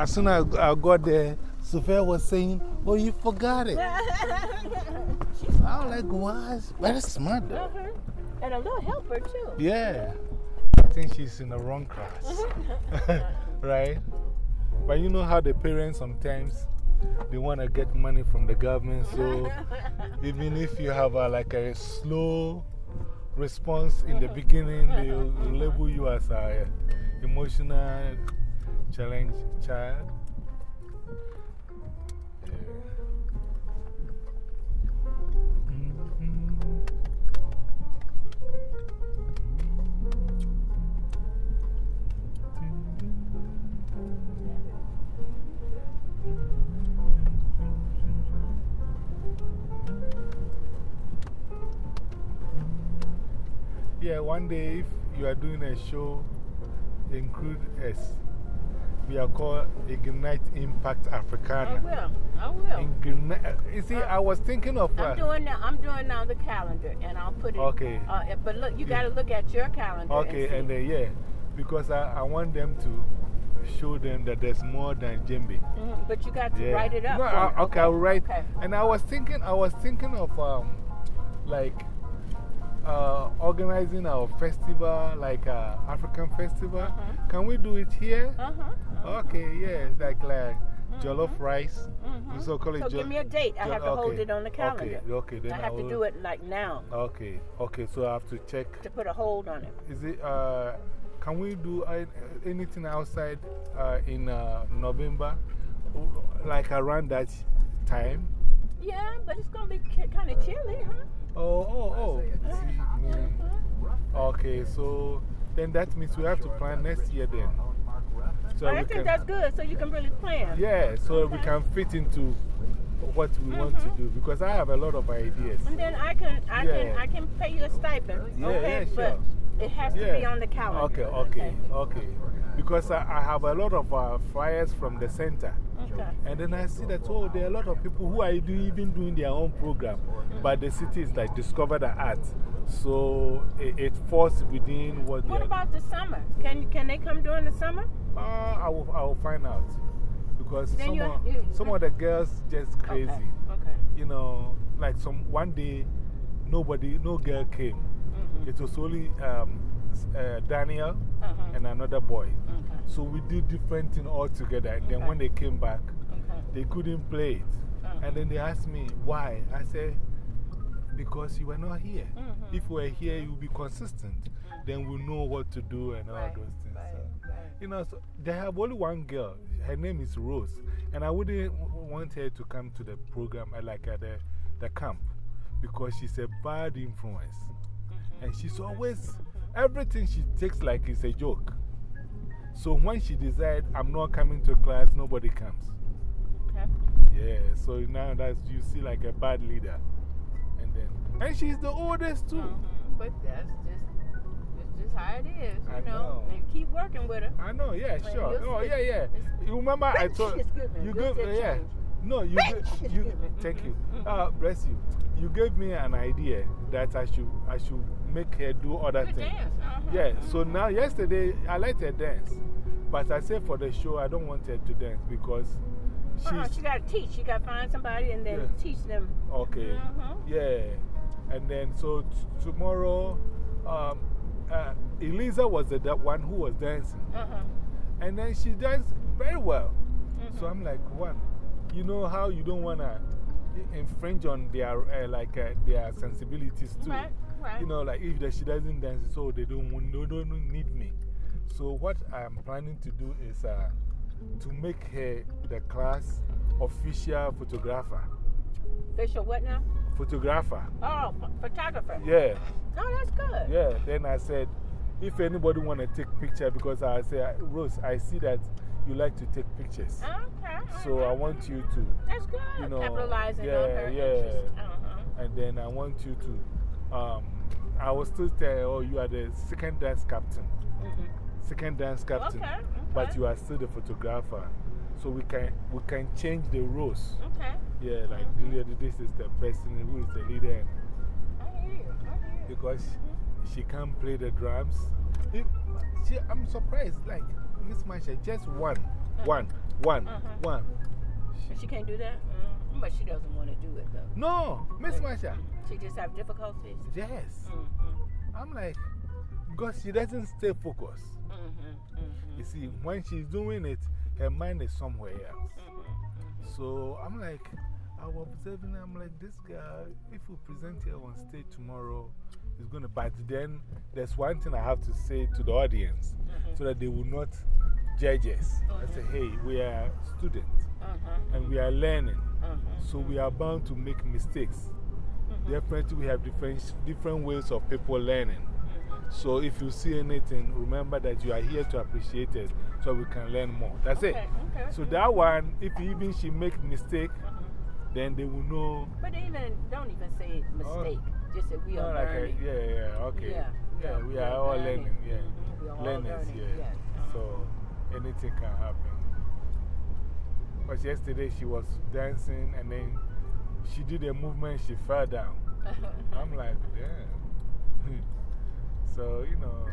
as soon as I got there, Sophia was saying, Oh, you forgot it. I was like, What? Very smart though. -huh. And a little helper too. Yeah. I think she's in the wrong class. right? But you know how the parents sometimes they want to get money from the government. So even if you have a, like a slow response in the beginning, they label you as a uh, emotional challenge child. Mm-hmm. Mm-hmm. Mm-hmm. Yeah, one day if you are doing a show, include us. We are called Ignite Impact Africana. I will. I will. Ignite, uh, you see, I was thinking of. I'm doing now. I'm doing now the calendar, and I'll put it. Okay. Uh, but look, you got to look at your calendar. Okay, and, and then, yeah, because I, I want them to show them that there's more than djembe. -hmm, but you got to yeah. write it up. No, I, okay, okay, I'll write. Okay. And I was thinking, I was thinking of um, like uh, organizing our festival, like uh, African festival. -huh. Can we do it here? Uh huh. Okay, yeah, like, like -hmm. jollof rice. -hmm. So call it so give me a date. I have to hold it on the calendar. Okay, okay. Then I have I to do it like now. Okay, okay. So I have to check. To put a hold on it. Is it, uh, can we do anything outside uh, in uh, November? Like around that time? Yeah, but it's going to be kind of chilly, huh? Oh, oh, oh. Okay, so then that means we have to plan next year then. So I think can, that's good, so you can really plan. Yeah, so okay. we can fit into what we -hmm. want to mm-hmm. do because I have a lot of ideas. And then I can, I yeah. can, I can pay you a stipend. Yeah, okay, yeah, sure. But it has to be on the calendar. Okay, okay, okay. Because I, I have a lot of uh, flyers from the center. And then I see that, oh, there are a lot of people who are do, even doing their own program. But the city is like discover the art. So it, it falls within what What about the summer? Can, can they come during the summer? Uh, I, will, I will find out. Because then some, you, some of the girls just crazy. Okay. okay. You know, like some one day, nobody, no girl came. -hmm. It was only um, uh, Daniel -huh. and another boy. So we did different thing all together. And then when they came back, they couldn't play it. -huh. And then they asked me, why? I said, because you were not here. -hmm. If we were here, you would be consistent. Then we know what to do and all right. those things. Right. So, right. You know, so they have only one girl. Her name is Rose. And I wouldn't want her to come to the program, uh, like at the, the camp, because she's a bad influence. -hmm. And she's always, everything she takes like it's a joke. So when she decides, I'm not coming to class, nobody comes. Okay. Yeah, so now that you see like a bad leader. And then, and she's the oldest too. -hmm. But that's just, that's just how it is, you I know. know. And keep working with her. I know, yeah, sure. Oh, yeah, yeah. You remember I told you Good gave, yeah. change. No, you, you, thank you. Mhm. Uh, bless you. You gave me an idea that I should, I should make her do other Good things. dance. -huh. Yeah, so now, yesterday, I let her dance. But I said for the show, I don't want her to dance because Uh -uh, she's. she got to teach. She got to find somebody and then Yeah. teach them. Okay. -huh. Yeah. And then, so tomorrow, um, uh, Eliza was the one who was dancing. -huh. And then she danced very well. -hmm. So I'm like, one, you know how you don't want to infringe on their, uh, like, uh, their sensibilities too. Right, right. You know, like if the, she doesn't dance, so they don't, they don't need me. So what I'm planning to do is uh, to make her the class official photographer. Official what now? Photographer. Oh, photographer. Yeah. Oh, that's good. Yeah. Then I said, if anybody want to take picture, because I say, Rose, I see that you like to take pictures. Okay. So I want you to, That's good. you know, Capitalizing yeah, on her yeah. interest. -huh. and then I want you to, um, I will still tell, oh, you are the second dance captain. -hmm. Second dance captain. Okay, But you are still the photographer. So we can, we can change the roles. Okay. Yeah, like -hmm. this is the person who is the leader. I hear you. I hear you. because she can't play the drums. She, I'm surprised, like Miss Masha, just one, one. one. Uh-huh. One. And she can't do that? Mm, but she doesn't want to do it, though. No, Miss Marsha. She just have difficulties? Yes. Mm -hmm. I'm like, because she doesn't stay focused. Mm -hmm, -hmm. You see, when she's doing it, her mind is somewhere else. -hmm. So I'm like, I was observing, I'm like, this girl, if we present her on stage tomorrow, is going to. But then there's one thing I have to say to the audience -hmm. so that they will not judge us. I say, Mm-hmm. hey, we are students Mm-hmm. and we are learning. Mm-hmm. So we are bound to make mistakes. Definitely, we have different, different ways of people learning. So if you see anything, remember that you are here to appreciate it so we can learn more. That's it. Okay, okay. So that one, if even she make mistake, then they will know. But even, don't even say mistake. Just say we are Oh, like a- learning. yeah, yeah, okay. Yeah, Yeah, yeah, we we are all learning. learning, yeah. We are all Learners, learning, yeah. yes, uh-huh. So anything can happen. But yesterday she was dancing and then she did a movement, she fell down. I'm like, damn. so, you know.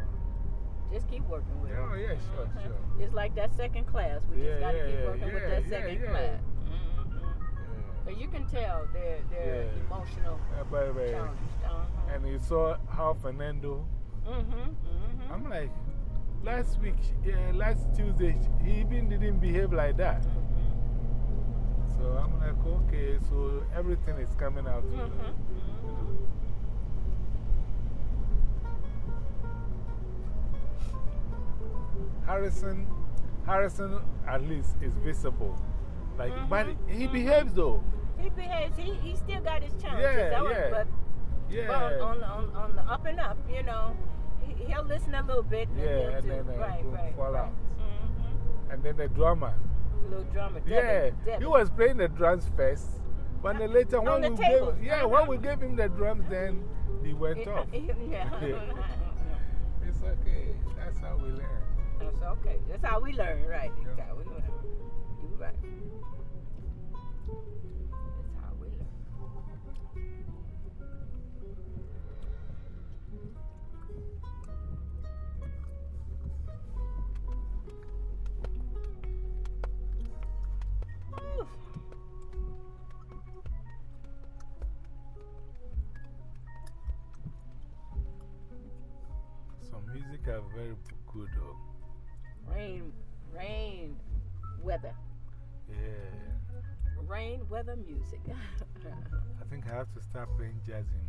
Just keep working with it. Oh, yeah, sure, Mhm. sure. It's like that second class. We Yeah, just got to yeah, keep yeah, working with that yeah, second yeah. class. But you can tell they're, they're Yeah. emotional, Uh, but, but. Uh-huh. and you saw how Fernando, Mm-hmm. Mm-hmm. I'm like, last week, last Tuesday, he even didn't behave like that. Mm-hmm. So I'm like, okay, so everything is coming out. Mm-hmm. Mm-hmm. Harrison, Harrison at least is visible. Like, but Mm-hmm. he behaves though. He behaves. He, he still got his challenges. Yeah, That was- But, Yeah. on, on, on the up and up, you know, he, he'll listen a little bit. And Yeah, and do, then, uh, right, right, fall right. out. Mm-hmm. and then the drummer. Little drummer. Devin, Yeah, Devin. he was playing the drums first. But then later, when the we, table. gave, yeah, when we gave him the drums, then he went Yeah, off. yeah. It's okay. That's how we learn. That's okay. That's how we learn, right? Yeah. That's how we learn. You right. Rain, rain, weather. Yeah. Rain, weather, music. I think I have to start playing jazz in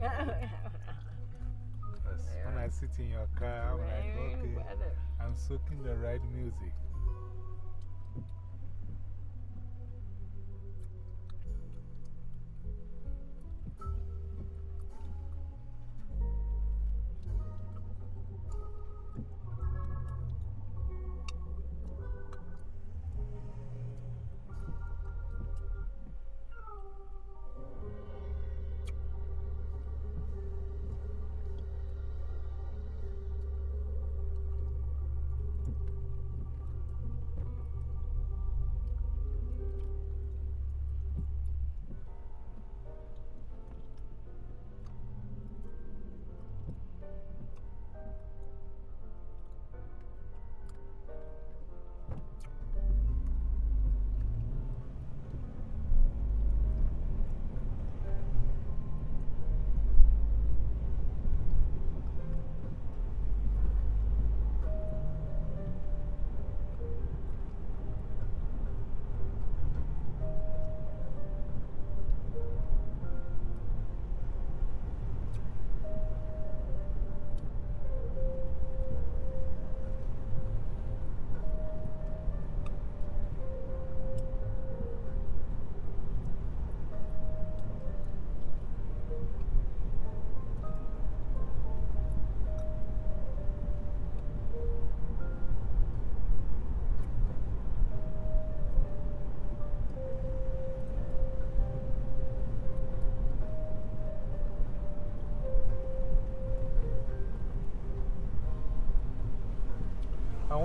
Because when I sit in your car, I'm like, Rain, okay, weather. I'm soaking the right music.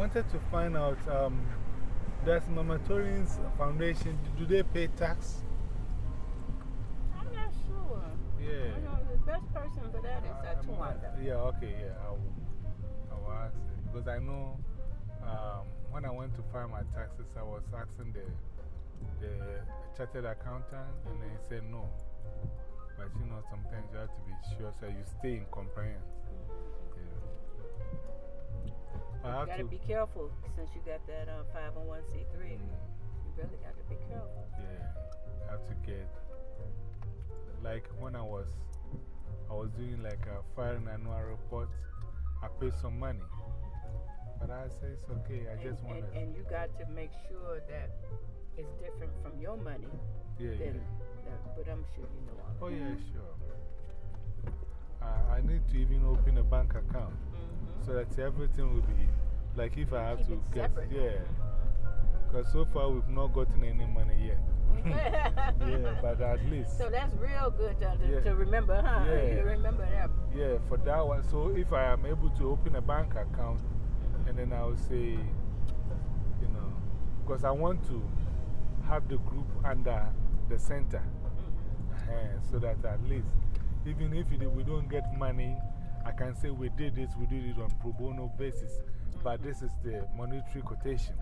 Wanted to find out um, does Mama Torian's foundation, do they pay tax? I'm not sure. Yeah. I know the best person for that is Um, Tawanda. Yeah, okay, yeah. I will, I will ask him. Because I know um, when I went to file my taxes, I was asking the, the chartered accountant, and they said no. But you know, sometimes you have to be sure so you stay in compliance. You got to be careful since you got that uh, 501c3. Mm. You really got to be careful. Yeah. I have to get, like when I was, I was doing like a filing annual report, I paid some money. But I say it's okay, I just want to. And you got to make sure that it's different from your money. Yeah, than, yeah. That, but I'm sure you know all Oh, yeah, sure. I, I need to even open a bank account -hmm. So that everything will be like if I have Keep to get. Separate. Yeah. Because so far we've not gotten any money yet. yeah, but at least. So that's real good to, to, to remember, huh? Yeah. You remember that. Yeah, for that one. So if I am able to open a bank account, and then I will say, you know, because I want to have the group under the center -hmm. so that at least, even if we don't get money, I can say we did this, we did it on pro bono basis. But this is the monetary quotation,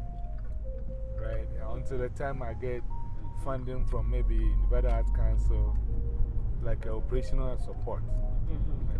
right? Until the time I get funding from maybe Nevada Arts Council, like operational support. -hmm.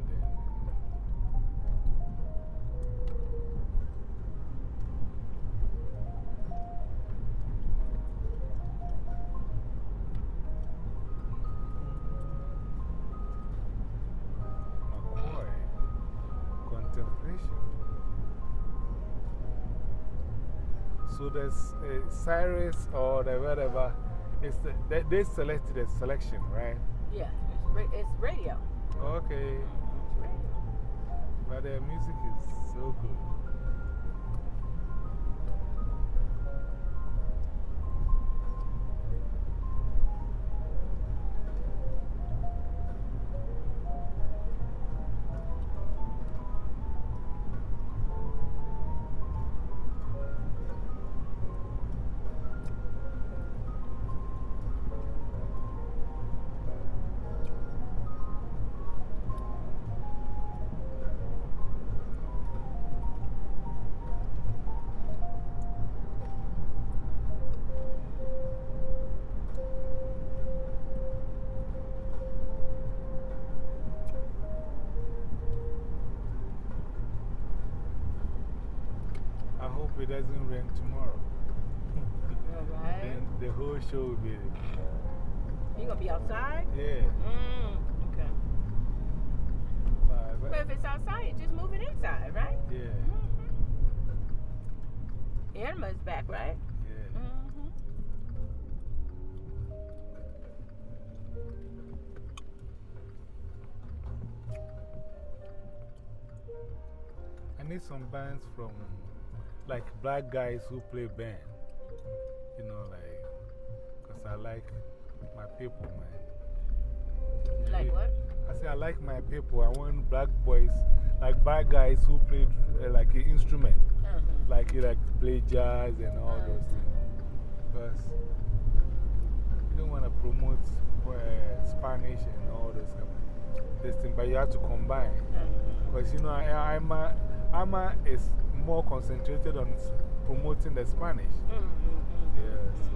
So there's uh, Cyrus or the whatever, it's the, they, they selected a selection, right? Yeah, it's, it's radio. Okay. It's radio. But their music is so good. Irma's back, right? Yeah. -hmm. I need some bands from like black guys who play band. You know, like, because I like my people, man. Like what? I say I like my people. I want black boys, like black guys who play uh, like an instrument. -hmm. Like, to play jazz and all those things. Because you don't want to promote uh, Spanish and all those this thing, but you have to combine. Because, -hmm. you know, I, I'm a, I'm a, is more concentrated on promoting the Spanish. Mm -hmm. Yes.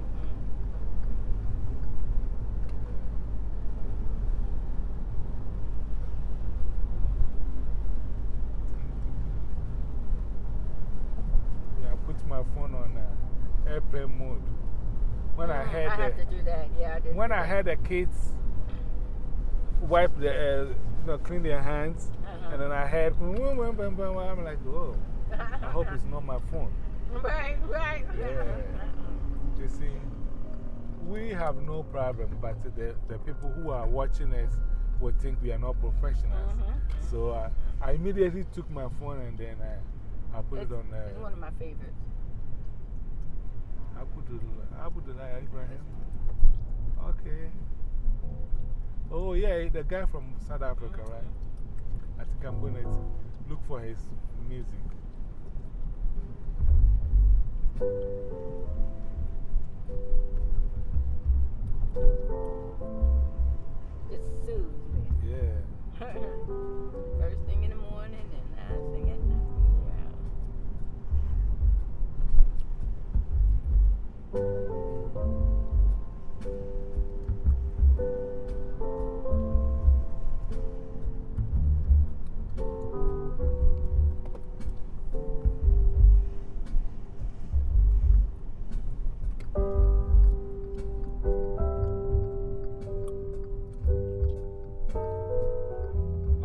Yeah, I put my phone on uh, airplane mode. When I mm, heard I have to do that, yeah. I heard the kids wipe the, uh, you know, clean their hands, -huh. and then I heard, I'm like, oh. I hope it's not my phone. Right, right. Yeah. You see, we have no problem, but the, the people who are watching us will think we are not professionals. -hmm. So uh, I immediately took my phone and then I, I put it's, it on. Uh, it's one of my favorites. Abdullah Ibrahim. Okay. Oh, yeah, the guy from South Africa, right? I think I'm going to look for his music. It soothes me. Yeah. First thing in the morning and last thing at night. Yeah i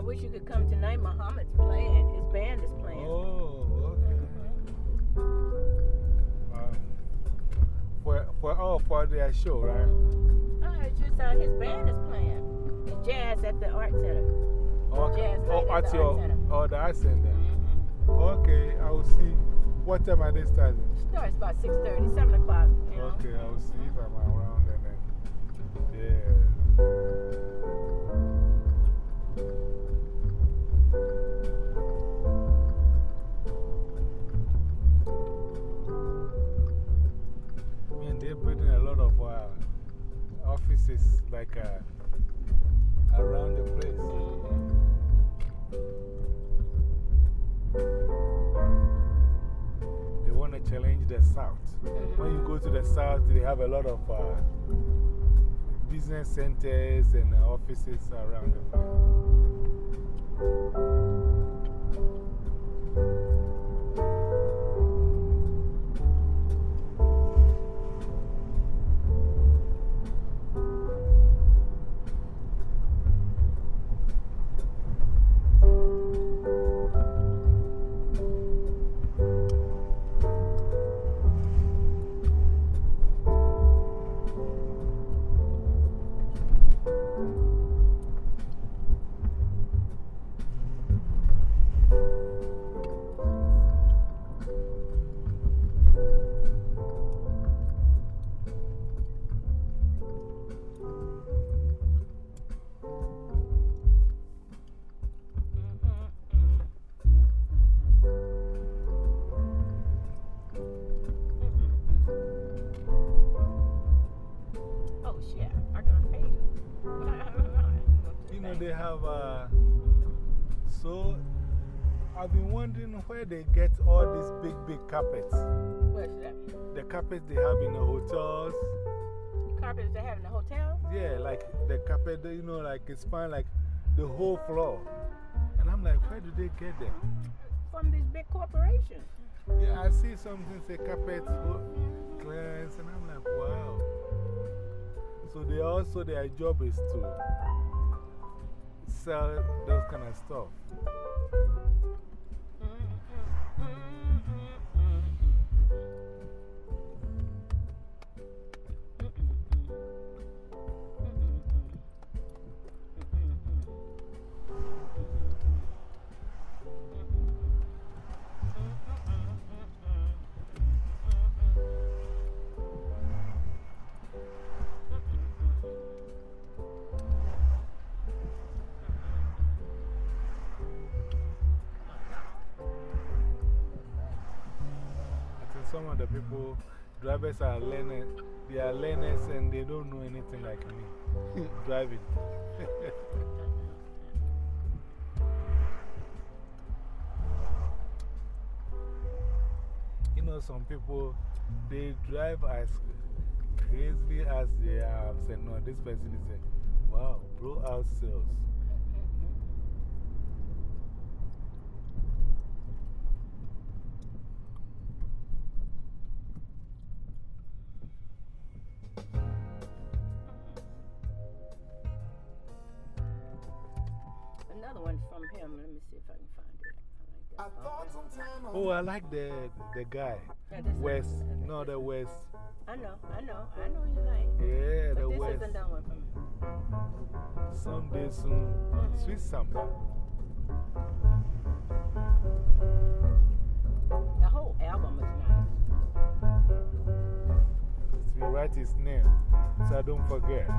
wish you Tonight, Muhammad's playing. His band is playing. Oh, mm-hmm. um, for, for, oh, for their show, right? Uh, his band is playing. It's jazz at the Art Center. Okay. Jazz oh, at at the your, Art Center. oh, the Art Center. -hmm. Okay, I will see. What time are they starting? Starts about 6.30, 7 o'clock. Okay, I will see if I'm around and then. Yeah. Offices like around the place. They want to challenge the South. When you go to the South, they have a lot of uh, business centers and offices around the place. Where they get all these big, big carpets. What's that? The carpets they have in the hotels. The Carpets they have in the hotel? Yeah, like the carpet, you know, like it's fine, like the whole floor. And I'm like, where do they get them? From these big corporations. Yeah, I see something say carpet oh, clearance, and I'm like, wow. So, they also, their job is to sell those kind of stuff. Of the people, drivers are learning, they are learners and they don't know anything like me driving. you know, some people, they drive as crazily as they are. I'm saying, no, this person is saying, wow, blow out sales. like the, the guy. Yeah, West. One, no, the West. I know, I know, I know you like. Yeah, but the this West. Isn't that one for me. Someday soon. Mm -hmm. Sweet summer. The whole album is nice. We write his name so I don't forget.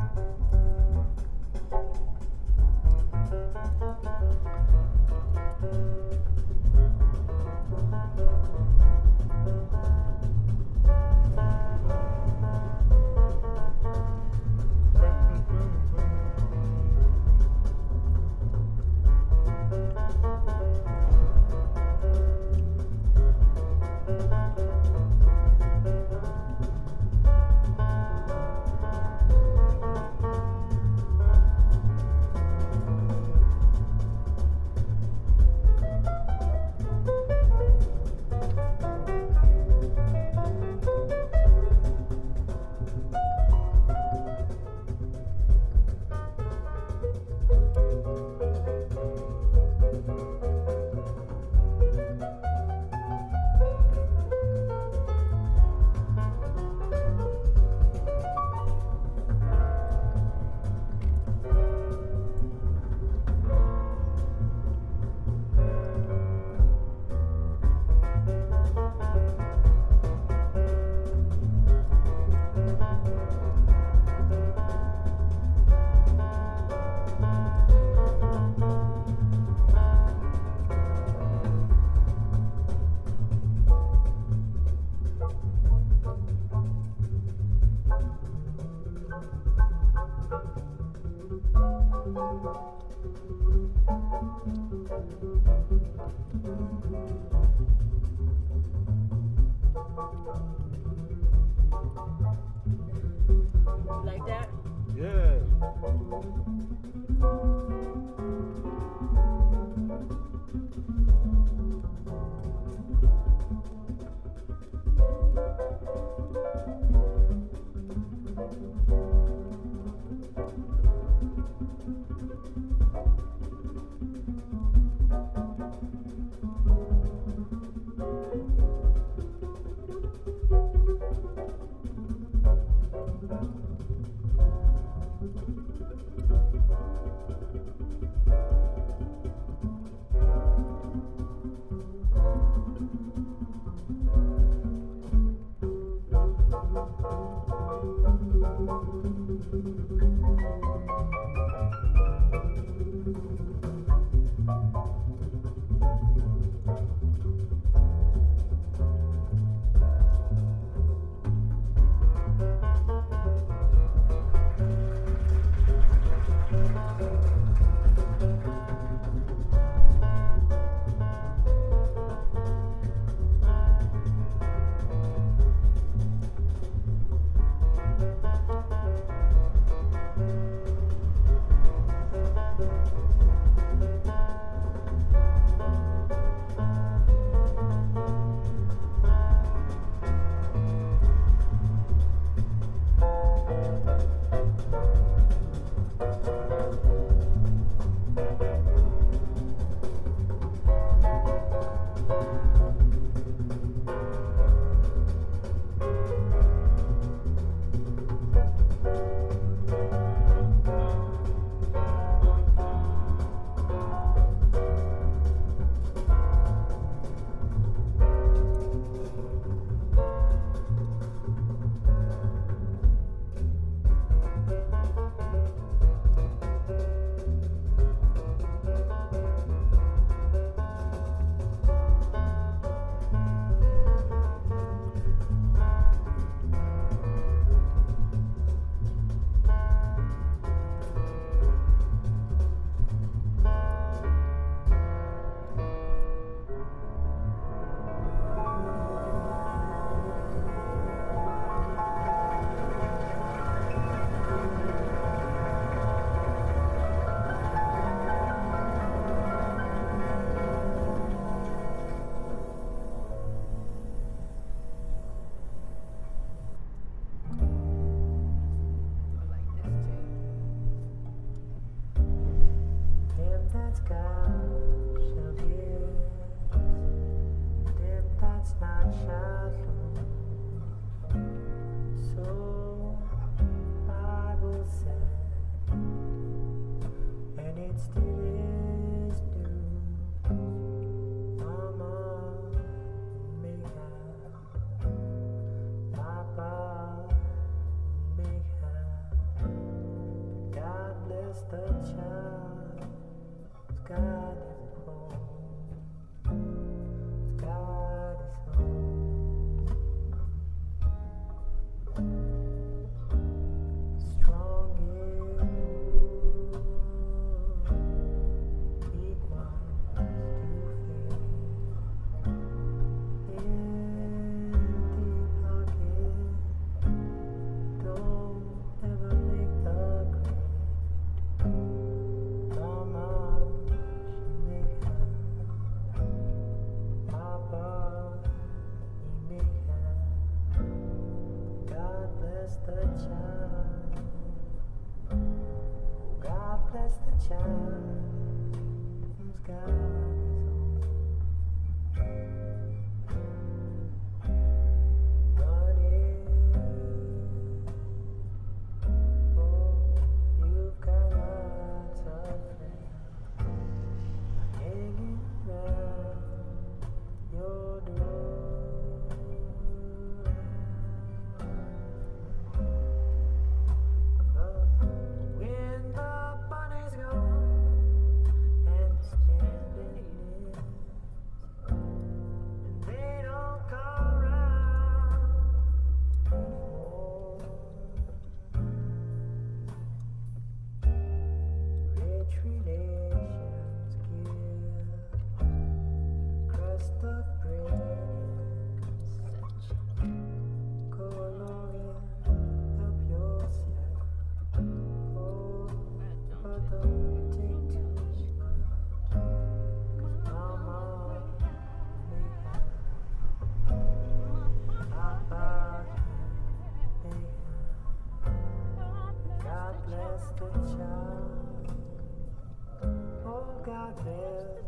there.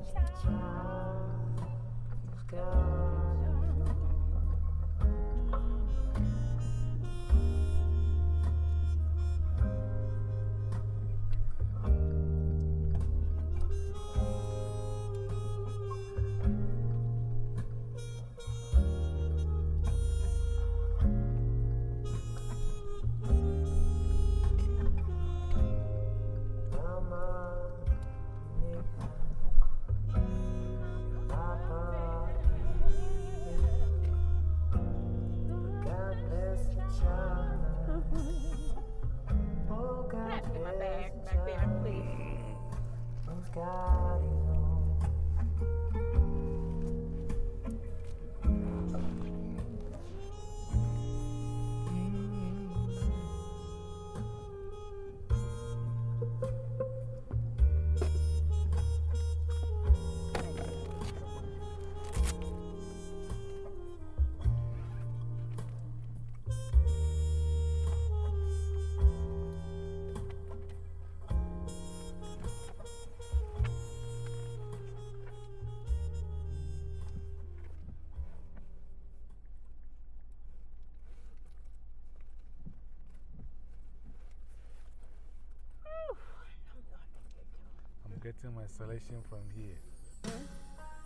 Getting my selection from here.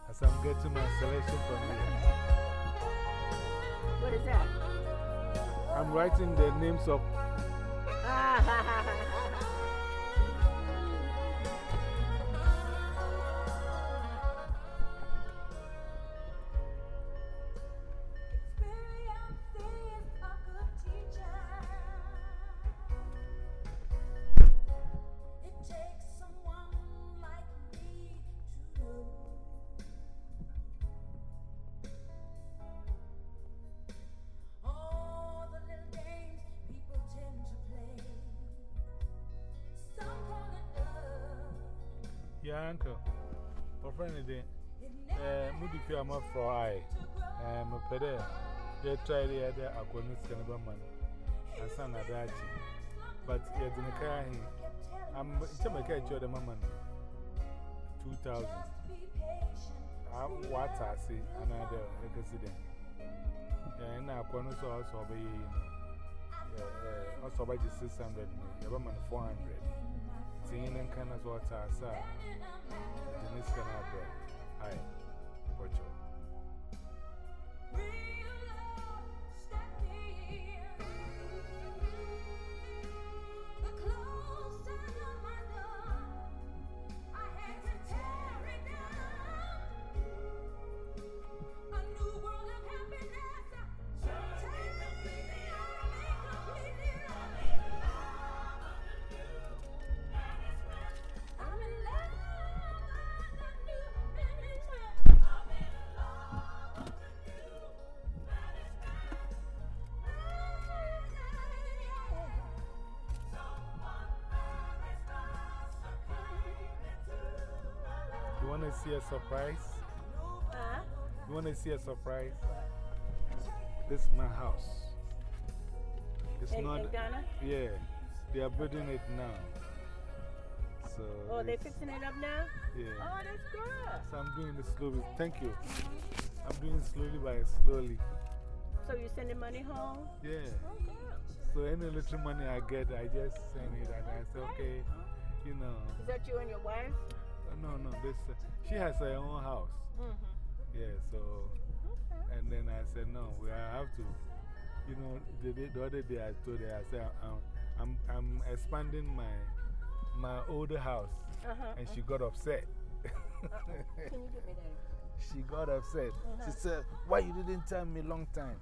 As I'm getting my selection from here. What is that? I'm writing the names of. Ah, Moody Fiamma for I. I'm a pedo. They tried the other Aquanis Canabaman and San Adachi. But yet in the car, I'm Jamaica to the Mamman 2000. I'm what I see another accident. And now Aquanis also obey also by 600, Yabaman 400. Seeing and kind of what I saw. Can have bread. Hi, Porcho. You to see a surprise? Huh? You want to see a surprise? This is my house. It's In, not. in Ghana? Yeah, they are building it now. So. Oh, they're fixing it up now? Yeah. Oh, that's good. So I'm doing it slowly. Thank you. I'm doing it slowly by slowly. So you're sending money home? Yeah. Oh. So any little money I get, I just send it and I say, okay, you know. Is that you and your wife? No, no, this, uh, she has her own house. Mm -hmm. Yeah, so. Okay. And then I said, no, we I have to. You know, the, day- the other day I told her, I said, I'm, I'm, I'm expanding my, my older house. Uh -huh. And she got upset. Can you give me that? she got upset. She said, Why you didn't tell me long time?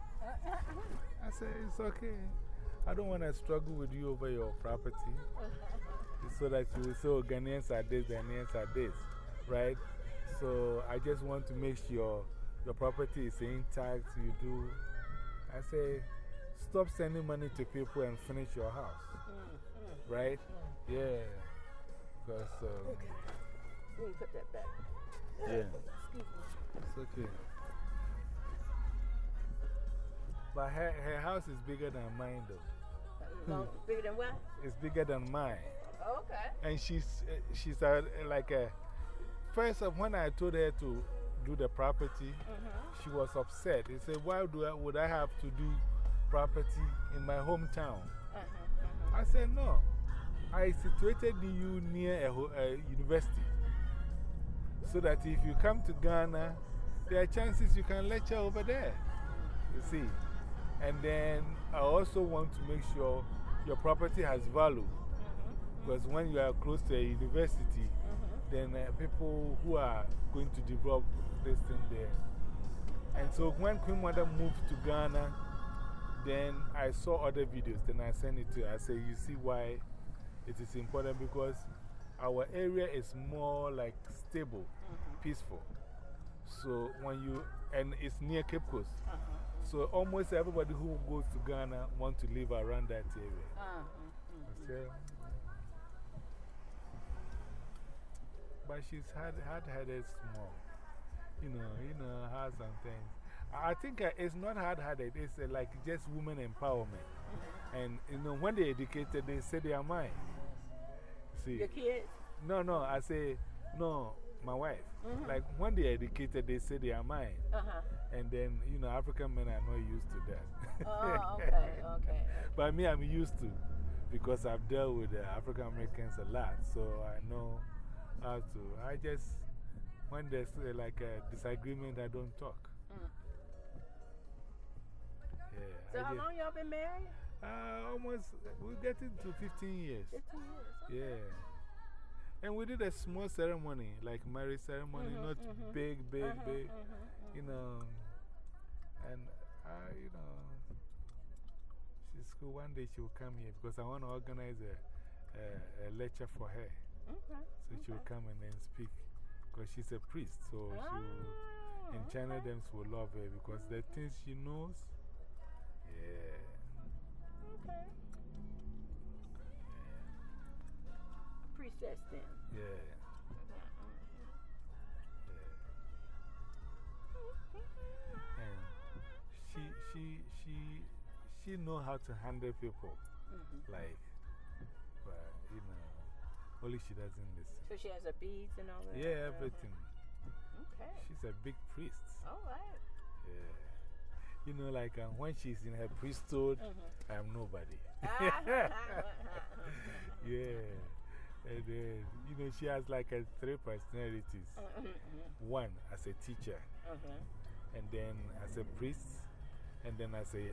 I said, It's okay. I don't want to struggle with you over your property. so that you will say, oh, Ghanaians are this, Ghanaians are this, right? So I just want to make sure your property is intact. You do. I say, stop sending money to people and finish your house, right? Yeah. Because, uh, Okay. Let me put that back. yeah, Excuse me. it's okay. But her, her house is bigger than mine, though. Long, bigger than what? It's bigger than mine. Okay. And she's, uh, she's a, like a first, when I told her to do the property, -hmm. she was upset. She said, Why do I, would I have to do property in my hometown? -hmm. I said, No. I situated you near a, a university so that if you come to Ghana, there are chances you can lecture over there. You see. And then I also want to make sure your property has value. -hmm. Because when you are close to a university. Then uh, people who are going to develop this thing there. And so when Queen Mother moved to Ghana, then I saw other videos, then I sent it to her. I said, You see why it is important? Because our area is more like stable, -hmm. peaceful. So when you, and it's near Cape Coast. -huh. So almost everybody who goes to Ghana want to live around that area. -huh. So, but she's hard, hard-headed small. You know, you know, has some things. I think uh, it's not hard-headed, it's uh, like just women empowerment. And, you know, when they're educated, they say they are mine. See? Your kids? No, no, I say, no, my wife. -hmm. Like when they're educated, they say they are mine. Uh -huh. And then, you know, African men are not used to that. oh, okay, okay. But me, I'm used to because I've dealt with uh, African Americans a lot. So I know how to. I just, when there's uh, like a disagreement, I don't talk. Mm. Yeah. So, I how just, long y'all been married? Uh, almost, we're getting to 15 years. 15 years. Okay. Yeah. And we did a small ceremony, like marriage ceremony, -hmm, not -hmm. big, big, -hmm, big. -hmm, You know, and I, you know, she's cool. One day she will come here because I want to organize a, a, a lecture for her. Okay. So she will come and then speak because she's a priest. So she will, Oh, China okay. Dems will love her because the things she knows, yeah. Okay. Priestess then. Yeah. yeah. And she, she, she, she know how to handle people. -hmm. Like, but you know, only she doesn't listen. So she has her beads and all that? Yeah, everything. Okay. She's a big priest. All right. Yeah. You know, like um, when she's in her priesthood, -hmm. I'm nobody. yeah. And then, you know, she has like a three personalities. -hmm. One as a teacher, -hmm. and then as a priest, and then as a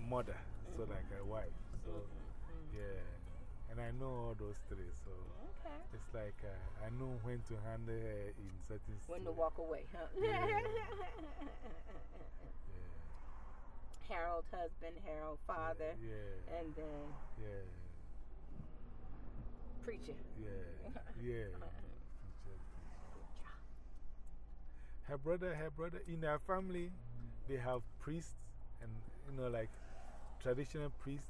mother, so like a wife. So, -hmm. yeah. And I know all those three, so Okay. it's like uh, I know when to handle her in certain When to walk away, huh? Yeah. Yeah. Harold husband, Harold father, Yeah. and then Yeah. preacher. Yeah. Yeah. Her brother, her brother, in her family, they have priests and, you know, like traditional priests.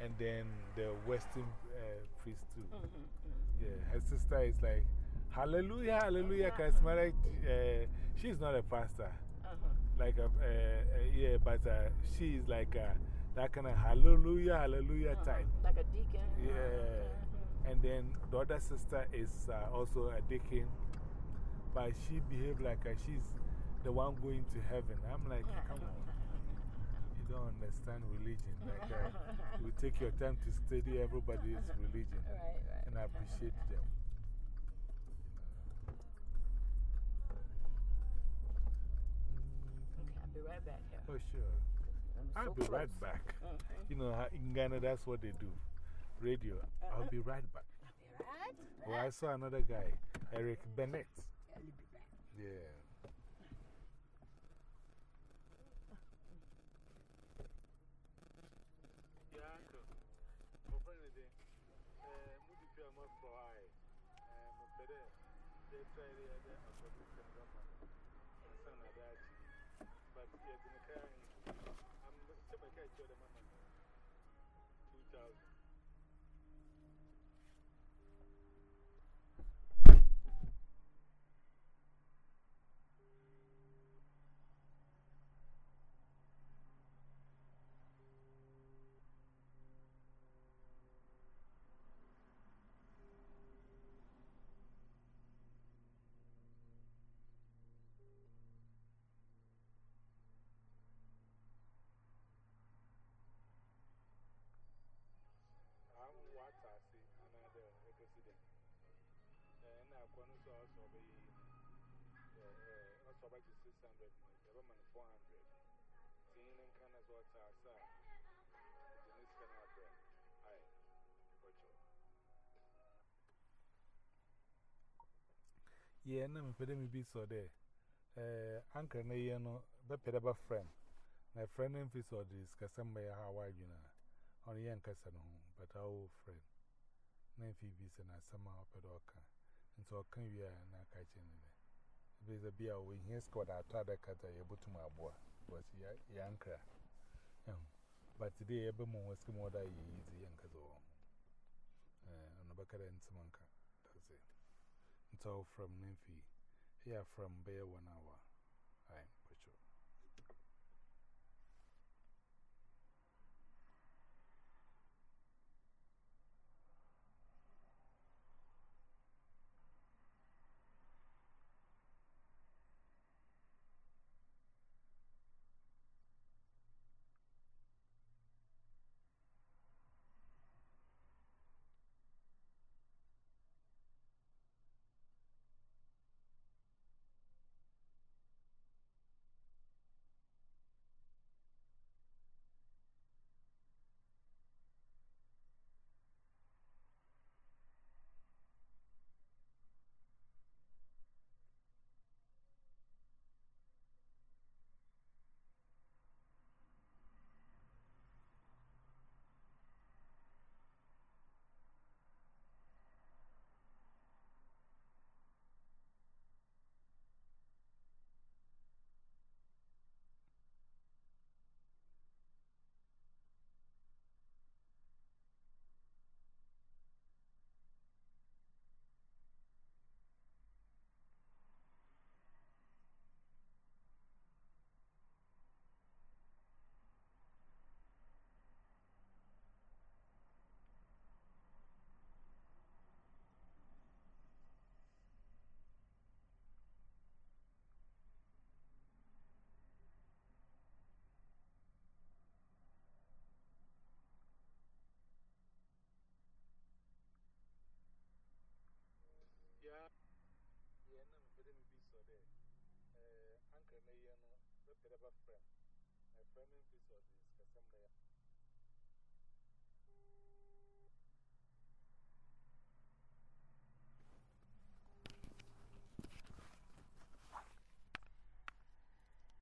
And then the Western uh, priests too. Mm -hmm. Yeah. Her sister is like, Hallelujah, Hallelujah, charismatic. Uh, she's not a pastor. Uh -huh. Like, a, uh, uh, yeah, but uh, she is like a, that kind of Hallelujah, Hallelujah -huh. type. Like a deacon. Yeah. -hmm. And then the other sister is uh, also a deacon, but she behaves like uh, she's the one going to heaven. I'm like, come on. Don't understand religion. Like, uh, you take your time to study everybody's religion. Right, right. And I appreciate them. Okay, I'll be right back here. Oh, sure. I'm I'll so be right back. Okay. You know, in Ghana, that's what they do. Radio. I'll be right back. I'll be right Oh, I saw another guy, Eric Bennett. I'll be back. Yeah. Friday, I'm a public and But yeah, the carrying. And I can also be also about 600 minutes, 400. Seeing and can as well as I the next can. Aye, for sure. Yeah, no, but let me be so there. Uh, Uncle Nayano, but Pedaba friend. My friend and fish or this, Cassamba, how are you now? On the Yankassan home, but our old friend. Nine Phoebes and I somehow pedoka. And so I can be a catching it. There's a beer when he scored our tada cutter, able to my boy, was Yanka. But today, every moment was more than easy Yankazo. And a bucket and Samanka, that's it. It's all from Nymphy. Here from Bear one hour. Uh, Uncle Nayano, the Pedaba friend. My friend in this or this, Cassandra.